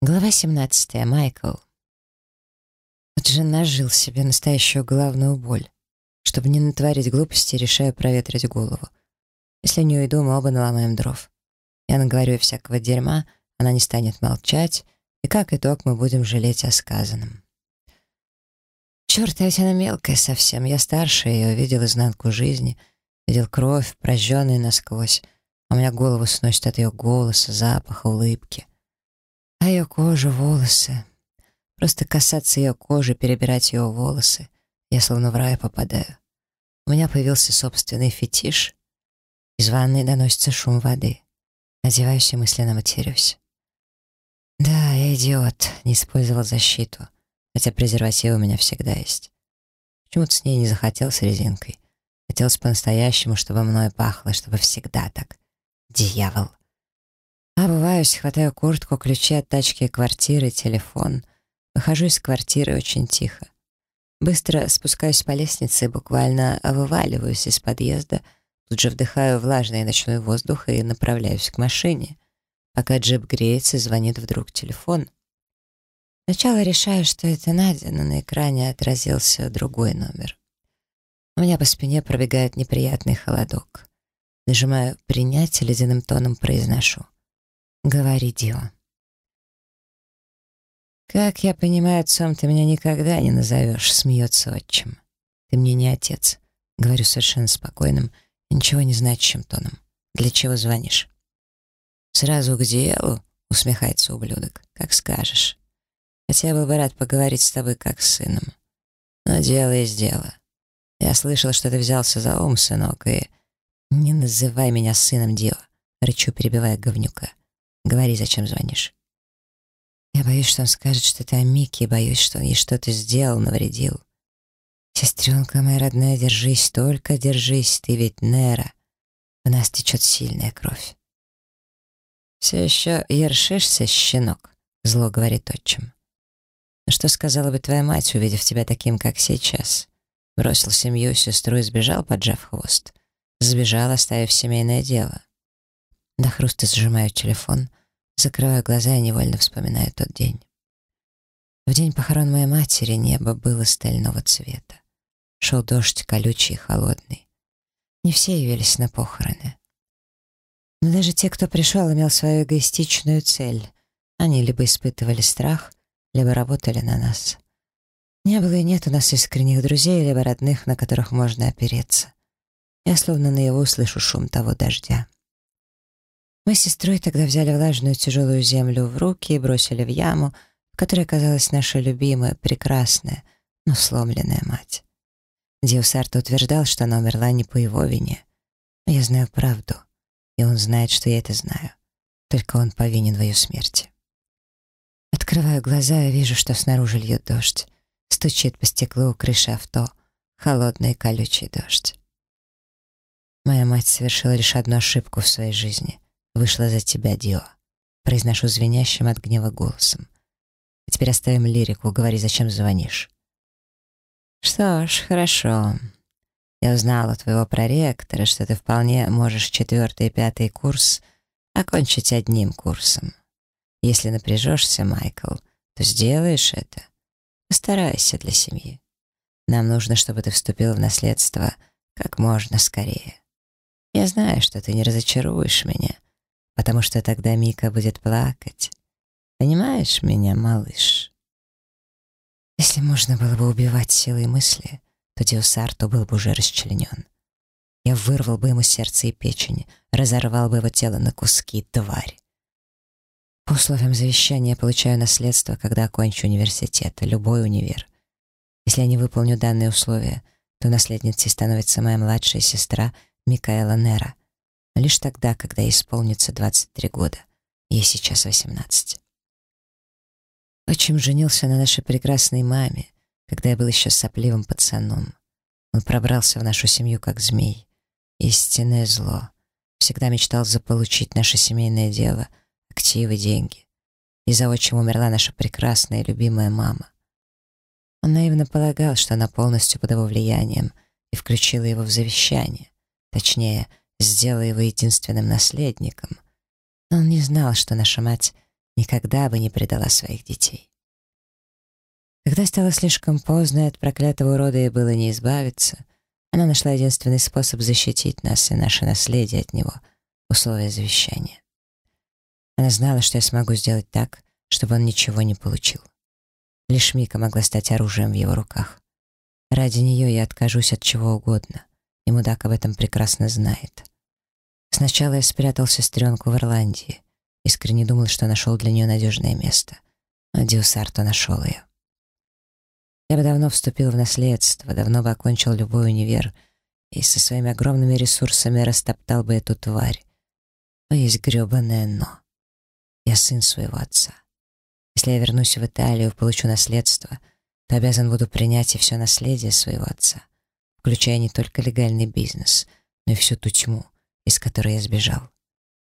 Глава 17. Майкл. Вот же нажил себе настоящую головную боль. Чтобы не натворить глупости, решаю проветрить голову. Если не уйду, мы оба наломаем дров. Я наговорю ей всякого дерьма, она не станет молчать, и как итог мы будем жалеть о сказанном. Черт, а ведь она мелкая совсем. Я старше ее, видел изнанку жизни, видел кровь, прожженную насквозь. А у меня голову сносит от ее голоса, запаха, улыбки. Ее кожа, волосы. Просто касаться ее кожи, перебирать ее волосы. Я словно в рай попадаю. У меня появился собственный фетиш. Из ванной доносится шум воды. Одеваюсь и мысленно матерюсь. Да, я идиот, не использовал защиту. Хотя презерватив у меня всегда есть. Почему-то с ней не захотел с резинкой. Хотелось по-настоящему, чтобы мною пахло, чтобы всегда так. Дьявол. Обуваюсь, хватаю куртку, ключи от тачки, квартиры, телефон. Выхожу из квартиры очень тихо. Быстро спускаюсь по лестнице и буквально вываливаюсь из подъезда. Тут же вдыхаю влажный ночной воздух и направляюсь к машине. Пока джип греется, звонит вдруг телефон. Сначала решаю, что это Надя, но на экране отразился другой номер. У меня по спине пробегает неприятный холодок. Нажимаю «принять» и ледяным тоном произношу. Говори, Дио. «Как я понимаю, отцом ты меня никогда не назовешь», — смеется отчим. «Ты мне не отец», — говорю совершенно спокойным, ничего не значащим тоном. «Для чего звонишь?» «Сразу к делу», — усмехается ублюдок. «Как скажешь. Хотя был бы рад поговорить с тобой как с сыном. Но дело есть дело. Я слышал, что ты взялся за ум, сынок, и...» «Не называй меня сыном Дио», — рычу, перебивая говнюка. Говори, зачем звонишь. Я боюсь, что он скажет что-то о Мике, боюсь, что он ей что-то сделал, навредил. Сестренка моя родная, держись, только держись, ты ведь Нера. В нас течет сильная кровь. Все еще ершишься, щенок, зло говорит отчим. Что сказала бы твоя мать, увидев тебя таким, как сейчас? Бросил семью, сестру и сбежал, поджав хвост. Сбежал, оставив семейное дело. До хруста сжимаю телефон, закрываю глаза и невольно вспоминаю тот день. В день похорон моей матери небо было стального цвета. Шел дождь колючий и холодный. Не все явились на похороны. Но даже те, кто пришел, имел свою эгоистичную цель. Они либо испытывали страх, либо работали на нас. Не было и нет у нас искренних друзей, либо родных, на которых можно опереться. Я словно наяву слышу шум того дождя. Мы с сестрой тогда взяли влажную тяжелую землю в руки и бросили в яму, в которой оказалась наша любимая, прекрасная, но сломленная мать. Диусарто утверждал, что она умерла не по его вине. Но я знаю правду, и он знает, что я это знаю. Только он повинен в ее смерти. Открываю глаза и вижу, что снаружи льет дождь. Стучит по стеклу крыши авто. Холодный колючий дождь. Моя мать совершила лишь одну ошибку в своей жизни — вышла за тебя, Дио», — произношу звенящим от гнева голосом. «А теперь оставим лирику, говори, зачем звонишь». «Что ж, хорошо. Я узнала у твоего проректора, что ты вполне можешь четвертый и пятый курс окончить одним курсом. Если напряжешься, Майкл, то сделаешь это. Постарайся для семьи. Нам нужно, чтобы ты вступил в наследство как можно скорее. Я знаю, что ты не разочаруешь меня, потому что тогда Мика будет плакать. Понимаешь меня, малыш? Если можно было бы убивать силой мысли, то Диосарто был бы уже расчленен. Я вырвал бы ему сердце и печень, разорвал бы его тело на куски, тварь. По условиям завещания получаю наследство, когда окончу университет, любой универ. Если я не выполню данные условия, то наследницей становится моя младшая сестра Микаэла Нера лишь тогда, когда ей исполнится 23 года. Ей сейчас 18. Отчим женился на нашей прекрасной маме, когда я был еще сопливым пацаном. Он пробрался в нашу семью как змей. Истинное зло. Всегда мечтал заполучить наше семейное дело, активы, деньги. Из-за отчима умерла наша прекрасная и любимая мама. Он наивно полагал, что она полностью под его влиянием, и включила его в завещание. Точнее, сделала его единственным наследником. Но он не знал, что наша мать никогда бы не предала своих детей. Когда стало слишком поздно, от проклятого урода ей было не избавиться, она нашла единственный способ защитить нас и наше наследие от него — условия завещания. Она знала, что я смогу сделать так, чтобы он ничего не получил. Лишь Мика могла стать оружием в его руках. Ради нее я откажусь от чего угодно, и мудак об этом прекрасно знает. Сначала я спрятал сестренку в Ирландии, искренне думал, что нашел для нее надежное место. А Диусарто нашел ее. Я бы давно вступил в наследство, давно бы окончил любой универ и со своими огромными ресурсами растоптал бы эту тварь. Но есть грёбаное «но». Я сын своего отца. Если я вернусь в Италию, получу наследство, то обязан буду принять и все наследие своего отца, включая не только легальный бизнес, но и всю ту тьму, из которой я сбежал.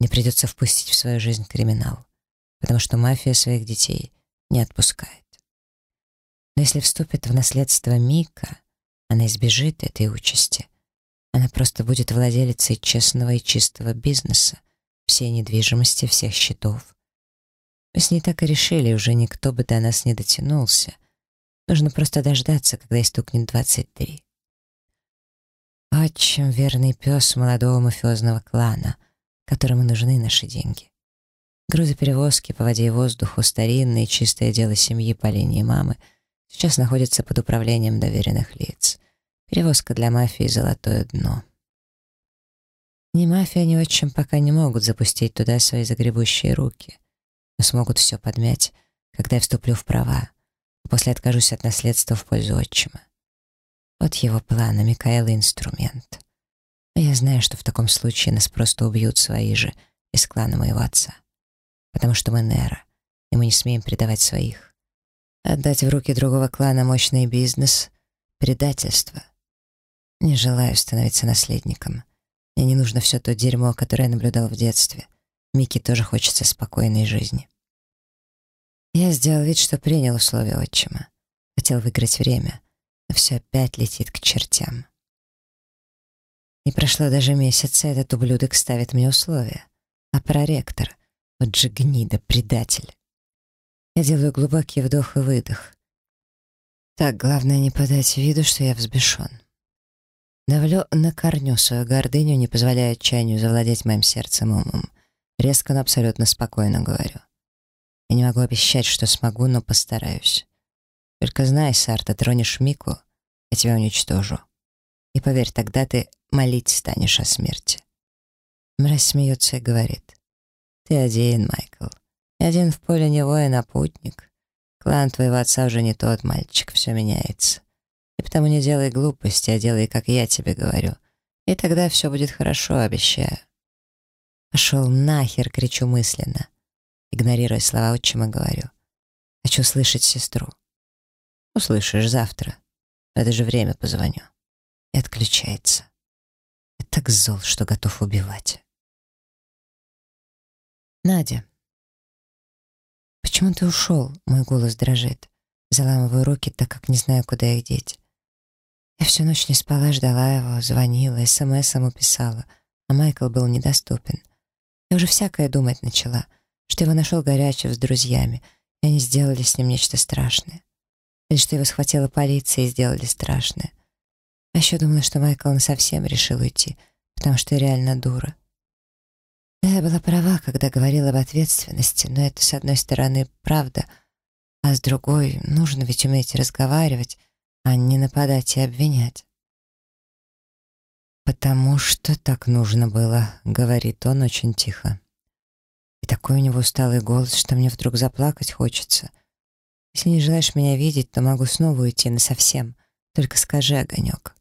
Мне придется впустить в свою жизнь криминал, потому что мафия своих детей не отпускает. Но если вступит в наследство Мика, она избежит этой участи. Она просто будет владелицей честного и чистого бизнеса, всей недвижимости, всех счетов. Мы с ней так и решили, уже никто бы до нас не дотянулся. Нужно просто дождаться, когда истукнет 23. Отчим — верный пес молодого мафиозного клана, которому нужны наши деньги. Грузоперевозки по воде и воздуху, старинное чистое дело семьи по линии мамы — Сейчас находится под управлением доверенных лиц. Перевозка для мафии — золотое дно. Ни мафия, ни отчим пока не могут запустить туда свои загребущие руки, но смогут все подмять, когда я вступлю в права, а после откажусь от наследства в пользу отчима. Вот его план, а Микаэла — инструмент. Но я знаю, что в таком случае нас просто убьют свои же из клана моего отца. Потому что мы Нера, и мы не смеем предавать своих. Отдать в руки другого клана мощный бизнес — предательство. Не желаю становиться наследником. Мне не нужно все то дерьмо, которое я наблюдал в детстве. Микки тоже хочется спокойной жизни. Я сделал вид, что принял условия отчима. Хотел выиграть время, но все опять летит к чертям. Не прошло даже месяца, этот ублюдок ставит мне условия. А проректор, вот же гнида, предатель. Я делаю глубокий вдох и выдох. Так, главное не подать виду, что я взбешен. Давлю на корню свою гордыню, не позволяя отчаянию завладеть моим сердцем умом. Резко, но абсолютно спокойно говорю. Я не могу обещать, что смогу, но постараюсь. Только знай, Сарта, тронешь Мику, я тебя уничтожу. И поверь, тогда ты молить станешь о смерти. Мразь смеется и говорит. Ты один, Майкл. И один в поле не воин, а путник. Клан твоего отца уже не тот мальчик, все меняется. И потому не делай глупости, а делай, как я тебе говорю. И тогда все будет хорошо, обещаю. Пошел нахер, кричу мысленно. Игнорируя слова отчима, говорю. Хочу слышать сестру. Услышишь завтра. В это же время позвоню. И отключается. Я так зол, что готов убивать. Надя. «Почему ты ушел?» — мой голос дрожит. Заламываю руки, так как не знаю, куда их деть. Я всю ночь не спала, ждала его, звонила, смс ему писала, а Майкл был недоступен. Я уже всякое думать начала, что его нашел горячев с друзьями, и они сделали с ним нечто страшное. Или что его схватила полиция и сделали страшное. А еще думала, что Майкл совсем решил уйти, потому что реально дура. Да, я была права, когда говорила об ответственности, но это, с одной стороны, правда, а с другой, нужно ведь уметь разговаривать, а не нападать и обвинять. «Потому что так нужно было», — говорит он очень тихо. И такой у него усталый голос, что мне вдруг заплакать хочется. Если не желаешь меня видеть, то могу снова уйти насовсем. Только скажи, огонек.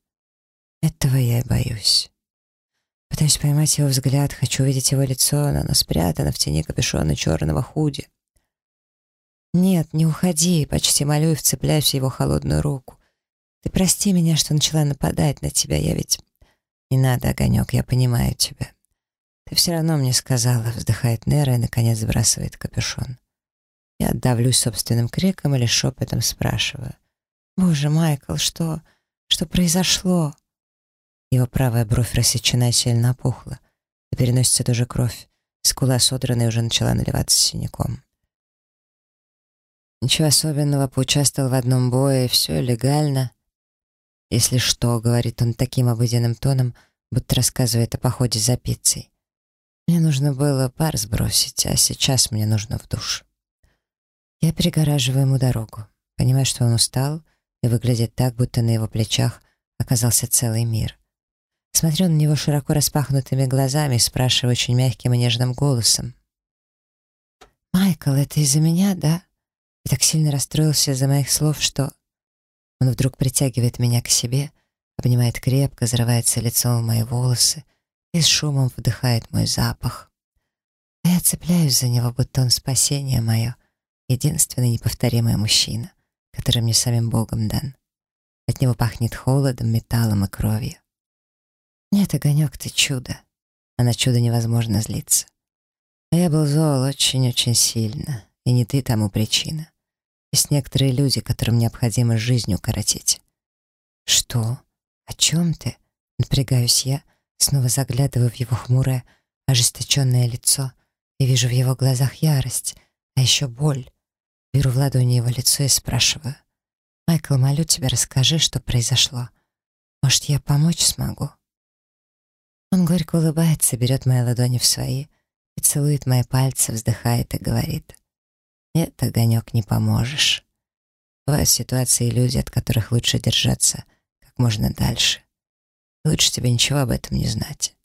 Этого я и боюсь. Пытаюсь поймать его взгляд, хочу увидеть его лицо, но оно спрятано в тени капюшона черного худи. «Нет, не уходи», — почти молю и вцепляюсь в его холодную руку. «Ты прости меня, что начала нападать на тебя, я ведь...» «Не надо, Огонек, я понимаю тебя». «Ты все равно мне сказала», — вздыхает Нера и, наконец, сбрасывает капюшон. Я отдавлюсь собственным криком или шепотом спрашиваю. «Боже, Майкл, что... что произошло?» Его правая бровь рассечена и сильно опухла. На переносице тоже кровь. Скула содранная уже начала наливаться синяком. Ничего особенного, поучаствовал в одном бое, все легально. Если что, говорит он таким обыденным тоном, будто рассказывает о походе за пиццей. Мне нужно было пар сбросить, а сейчас мне нужно в душ. Я перегораживаю ему дорогу. Понимаю, что он устал и выглядит так, будто на его плечах оказался целый мир. Смотрю на него широко распахнутыми глазами и спрашиваю очень мягким и нежным голосом. «Майкл, это из-за меня, да?» И так сильно расстроился из-за моих слов, что... Он вдруг притягивает меня к себе, обнимает крепко, зарывается лицом в мои волосы и с шумом вдыхает мой запах. А я цепляюсь за него, будто он спасение мое, единственный неповторимый мужчина, который мне самим Богом дан. От него пахнет холодом, металлом и кровью. Нет, огонек, ты чудо. А на чудо невозможно злиться. А я был зол очень-очень сильно, и не ты тому причина. Есть некоторые люди, которым необходимо жизнь укоротить. Что? О чем ты? Напрягаюсь я, снова заглядываю в его хмурое, ожесточенное лицо и вижу в его глазах ярость, а еще боль. Беру в ладони его лицо и спрашиваю. «Майкл, молю тебя, расскажи, что произошло. Может, я помочь смогу?» Он горько улыбается, берет мои ладони в свои и целует мои пальцы, вздыхает и говорит. «Нет, огонек, не поможешь. Бывают ситуации и люди, от которых лучше держаться как можно дальше. Лучше тебе ничего об этом не знать.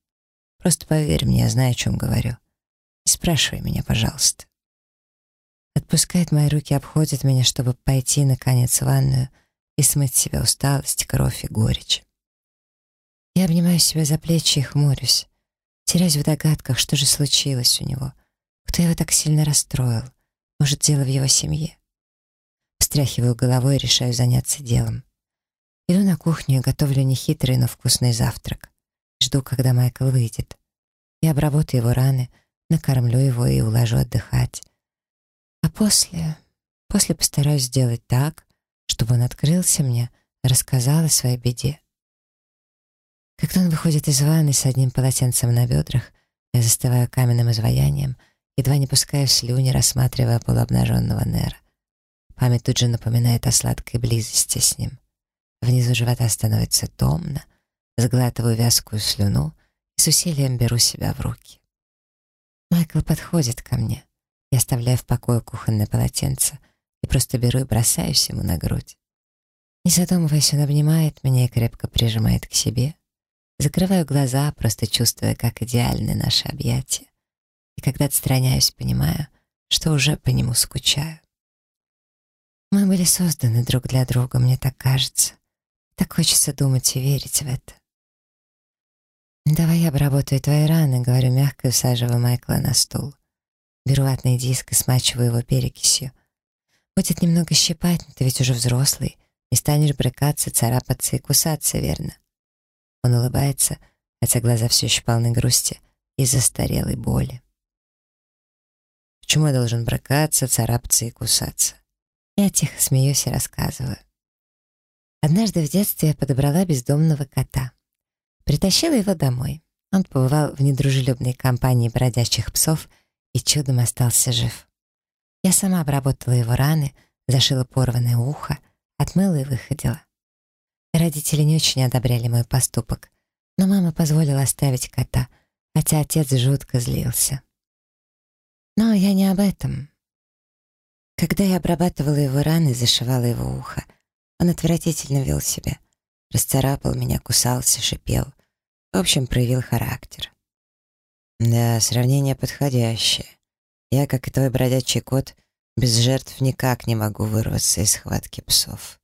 Просто поверь мне, я знаю, о чем говорю. Не спрашивай меня, пожалуйста». Отпускает мои руки, обходит меня, чтобы пойти, наконец, в ванную и смыть себя усталость, кровь и горечь. Я обнимаю себя за плечи и хмурюсь. Теряюсь в догадках, что же случилось у него. Кто его так сильно расстроил? Может, дело в его семье? Встряхиваю головой и решаю заняться делом. Иду на кухню и готовлю нехитрый, но вкусный завтрак. Жду, когда Майкл выйдет. Я обработаю его раны, накормлю его и уложу отдыхать. После... После постараюсь сделать так, чтобы он открылся мне, рассказал о своей беде. Когда он выходит из ванны с одним полотенцем на бедрах, я застываю каменным изваянием, едва не пускаю слюни, рассматривая полуобнаженного Нера. Память тут же напоминает о сладкой близости с ним. Внизу живота становится томно, сглатываю вязкую слюну и с усилием беру себя в руки. Майкл подходит ко мне. Я оставляю в покое кухонное полотенце и просто беру и бросаюсь ему на грудь. Не задумываясь, он обнимает меня и крепко прижимает к себе — Закрываю глаза, просто чувствуя, как идеальны наши объятия. И когда отстраняюсь, понимаю, что уже по нему скучаю. Мы были созданы друг для друга, мне так кажется. Так хочется думать и верить в это. «Давай я обработаю твои раны», — говорю мягко и усаживаю Майкла на стул. Беру ватный диск и смачиваю его перекисью. Будет немного щипать, но ты ведь уже взрослый. Не станешь брыкаться, царапаться и кусаться, верно? Он улыбается, хотя глаза все еще полны грусти и застарелой боли. Почему я должен бракаться, царапаться и кусаться? Я тихо смеюсь и рассказываю. Однажды в детстве я подобрала бездомного кота. Притащила его домой. Он побывал в недружелюбной компании бродячих псов и чудом остался жив. Я сама обработала его раны, зашила порванное ухо, отмыла и выходила. Родители не очень одобряли мой поступок, но мама позволила оставить кота, хотя отец жутко злился. Но я не об этом. Когда я обрабатывала его раны, зашивала его ухо, он отвратительно вел себя. Расцарапал меня, кусался, шипел. В общем, проявил характер. Да, сравнение подходящее. Я, как и твой бродячий кот, без жертв никак не могу вырваться из схватки псов.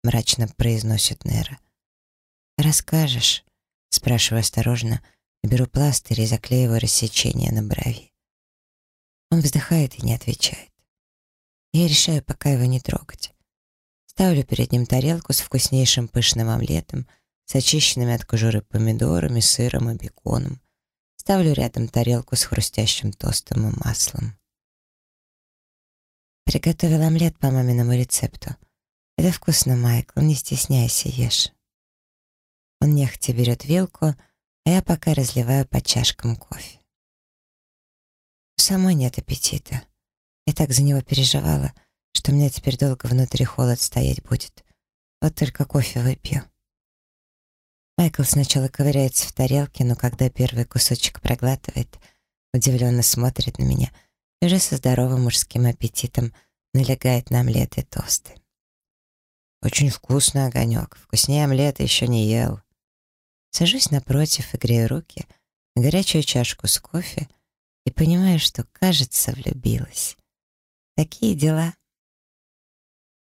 — мрачно произносит Нера. «Расскажешь?» — спрашиваю осторожно, беру пластырь и заклеиваю рассечение на брови. Он вздыхает и не отвечает. Я решаю пока его не трогать. Ставлю перед ним тарелку с вкуснейшим пышным омлетом, с очищенными от кожуры помидорами, сыром и беконом. Ставлю рядом тарелку с хрустящим тостом и маслом. Приготовил омлет по маминому рецепту — это вкусно, Майкл, не стесняйся, ешь. Он нехотя берет вилку, а я пока разливаю по чашкам кофе. Самой нет аппетита. Я так за него переживала, что у меня теперь долго внутри холод стоять будет. Вот только кофе выпью. Майкл сначала ковыряется в тарелке, но когда первый кусочек проглатывает, удивленно смотрит на меня и уже со здоровым мужским аппетитом налегает на омлет и тосты. «Очень вкусный огонек. Вкуснее омлета еще не ел». Сажусь напротив и грею руки горячую чашку с кофе и понимаю, что, кажется, влюбилась. Такие дела.